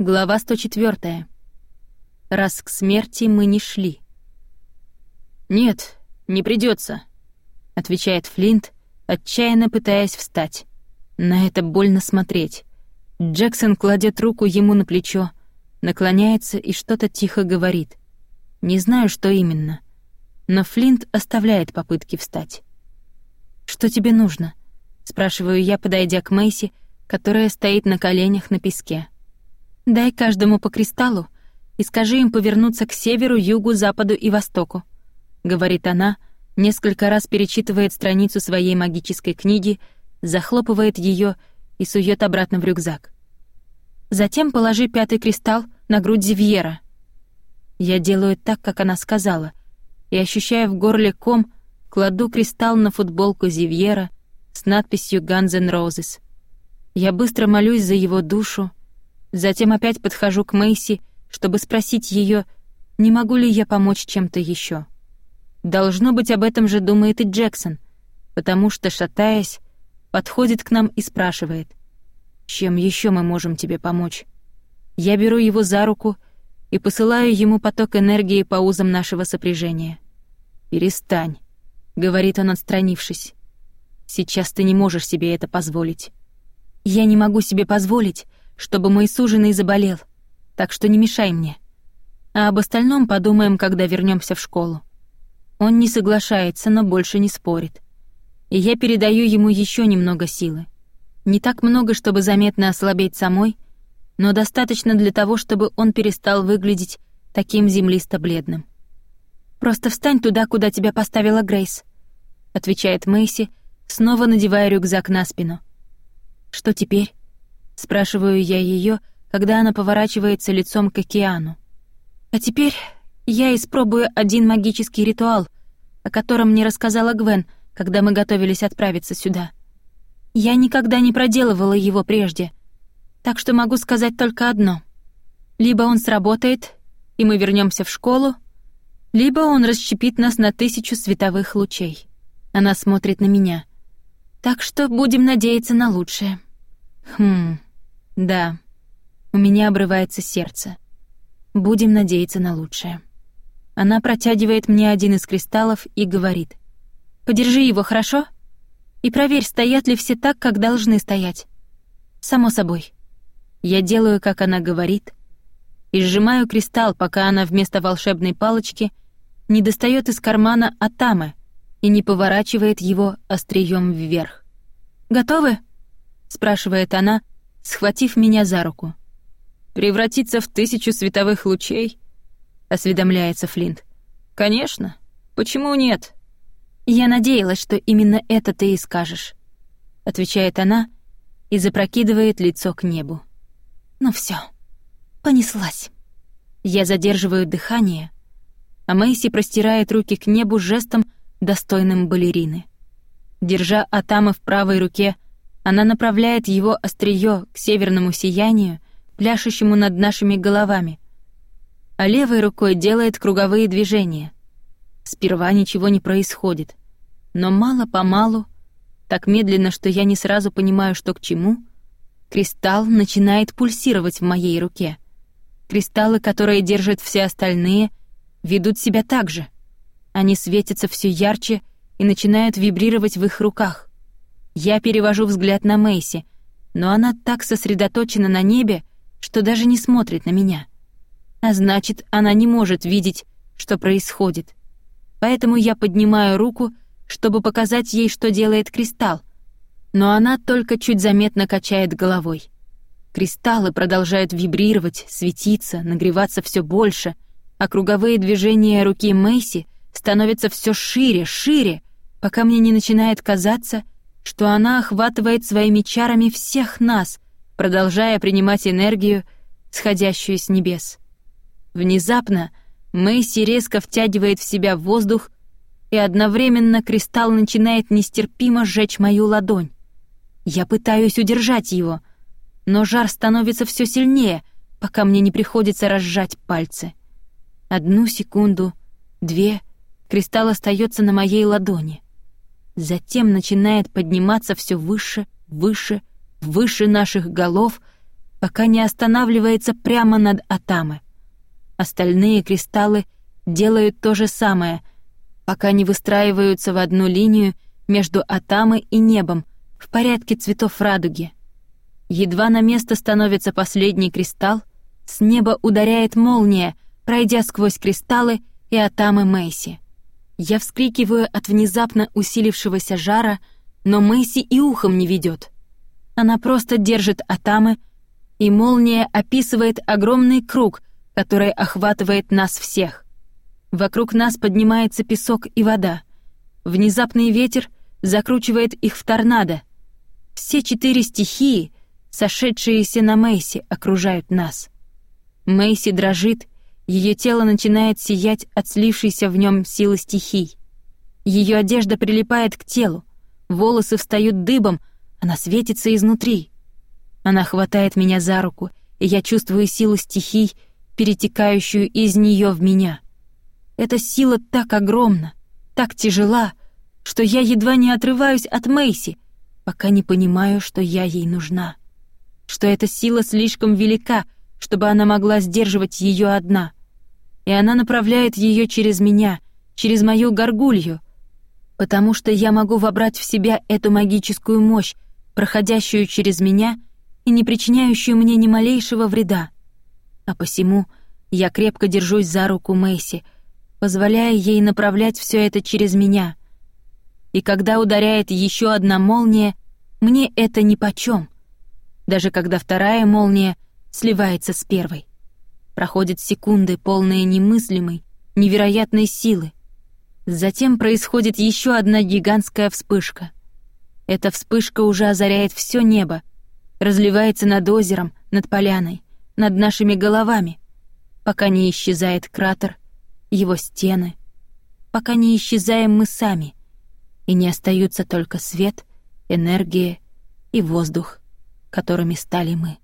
Глава 104. Раз к смерти мы не шли. «Нет, не придется, отвечает Флинт, отчаянно пытаясь встать. На это больно смотреть. Джексон кладет руку ему на плечо, наклоняется и что-то тихо говорит. Не знаю, что именно. Но Флинт оставляет попытки встать. «Что тебе нужно?» — спрашиваю я, подойдя к Мэйси, которая стоит на коленях на песке. «Дай каждому по кристаллу и скажи им повернуться к северу, югу, западу и востоку», — говорит она, несколько раз перечитывает страницу своей магической книги, захлопывает ее и сует обратно в рюкзак. Затем положи пятый кристалл на грудь Зивьера. Я делаю так, как она сказала, и, ощущая в горле ком, кладу кристалл на футболку Зивьера с надписью «Guns N' Roses». Я быстро молюсь за его душу, затем опять подхожу к Мэйси, чтобы спросить ее, не могу ли я помочь чем-то еще. Должно быть, об этом же думает и Джексон, потому что, шатаясь, подходит к нам и спрашивает, «Чем еще мы можем тебе помочь?» Я беру его за руку и посылаю ему поток энергии по узам нашего сопряжения. «Перестань», — говорит он, отстранившись. «Сейчас ты не можешь себе это позволить». «Я не могу себе позволить, чтобы мой суженый заболел, так что не мешай мне. А об остальном подумаем, когда вернемся в школу». Он не соглашается, но больше не спорит. И я передаю ему еще немного силы. Не так много, чтобы заметно ослабеть самой, но достаточно для того, чтобы он перестал выглядеть таким землисто-бледным. «Просто встань туда, куда тебя поставила Грейс», — отвечает Мэйси, снова надевая рюкзак на спину. «Что теперь?» — спрашиваю я ее, когда она поворачивается лицом к океану. «А теперь я испробую один магический ритуал, о котором мне рассказала Гвен, когда мы готовились отправиться сюда. Я никогда не проделывала его прежде, так что могу сказать только одно. Либо он сработает, и мы вернемся в школу, либо он расщепит нас на тысячу световых лучей. Она смотрит на меня. Так что будем надеяться на лучшее. Хм, да. У меня обрывается сердце. Будем надеяться на лучшее. Она протягивает мне один из кристаллов и говорит. «Подержи его, хорошо? И проверь, стоят ли все так, как должны стоять. Само собой». Я делаю, как она говорит, и сжимаю кристалл, пока она вместо волшебной палочки не достает из кармана Атамы и не поворачивает его острием вверх. «Готовы?» — спрашивает она, схватив меня за руку. «Превратиться в тысячу световых лучей —— осведомляется Флинт. «Конечно. Почему нет?» «Я надеялась, что именно это ты и скажешь», — отвечает она и запрокидывает лицо к небу. «Ну все, понеслась». Я задерживаю дыхание, а Мэйси простирает руки к небу жестом, достойным балерины. Держа Атама в правой руке, она направляет его острие к северному сиянию, пляшущему над нашими головами — а левой рукой делает круговые движения. Сперва ничего не происходит, но мало-помалу, так медленно, что я не сразу понимаю, что к чему, кристалл начинает пульсировать в моей руке. Кристаллы, которые держат все остальные, ведут себя так же. Они светятся все ярче и начинают вибрировать в их руках. Я перевожу взгляд на Мэйси, но она так сосредоточена на небе, что даже не смотрит на меня. А значит, она не может видеть, что происходит. Поэтому я поднимаю руку, чтобы показать ей, что делает кристалл. Но она только чуть заметно качает головой. Кристаллы продолжают вибрировать, светиться, нагреваться все больше, а круговые движения руки Мэйси становятся все шире, шире, пока мне не начинает казаться, что она охватывает своими чарами всех нас, продолжая принимать энергию, сходящую с небес. Внезапно Мэйси резко втягивает в себя воздух, и одновременно кристалл начинает нестерпимо сжечь мою ладонь. Я пытаюсь удержать его, но жар становится все сильнее, пока мне не приходится разжать пальцы. Одну секунду, две, кристалл остается на моей ладони. Затем начинает подниматься все выше, выше, выше наших голов, пока не останавливается прямо над Атамы. Остальные кристаллы делают то же самое, пока не выстраиваются в одну линию между Атамой и небом в порядке цветов радуги. Едва на место становится последний кристалл, с неба ударяет молния, пройдя сквозь кристаллы и Атамы Мэйси. Я вскрикиваю от внезапно усилившегося жара, но Мэйси и ухом не ведет. Она просто держит Атамы, и молния описывает огромный круг, который охватывает нас всех. Вокруг нас поднимается песок и вода. Внезапный ветер закручивает их в торнадо. Все четыре стихии, сошедшиеся на Мэйси, окружают нас. Мэйси дрожит, ее тело начинает сиять от слившейся в нем силы стихий. Ее одежда прилипает к телу, волосы встают дыбом, она светится изнутри. Она хватает меня за руку, и я чувствую силу стихий, перетекающую из нее в меня. Эта сила так огромна, так тяжела, что я едва не отрываюсь от Мэйси, пока не понимаю, что я ей нужна. Что эта сила слишком велика, чтобы она могла сдерживать ее одна. И она направляет ее через меня, через мою горгулью, потому что я могу вобрать в себя эту магическую мощь, проходящую через меня и не причиняющую мне ни малейшего вреда. А посему я крепко держусь за руку Мэйси, позволяя ей направлять все это через меня. И когда ударяет еще одна молния, мне это нипочём, даже когда вторая молния сливается с первой. Проходят секунды, полные немыслимой, невероятной силы. Затем происходит еще одна гигантская вспышка — эта вспышка уже озаряет все небо, разливается над озером, над поляной, над нашими головами, пока не исчезает кратер, его стены, пока не исчезаем мы сами, и не остаются только свет, энергия и воздух, которыми стали мы.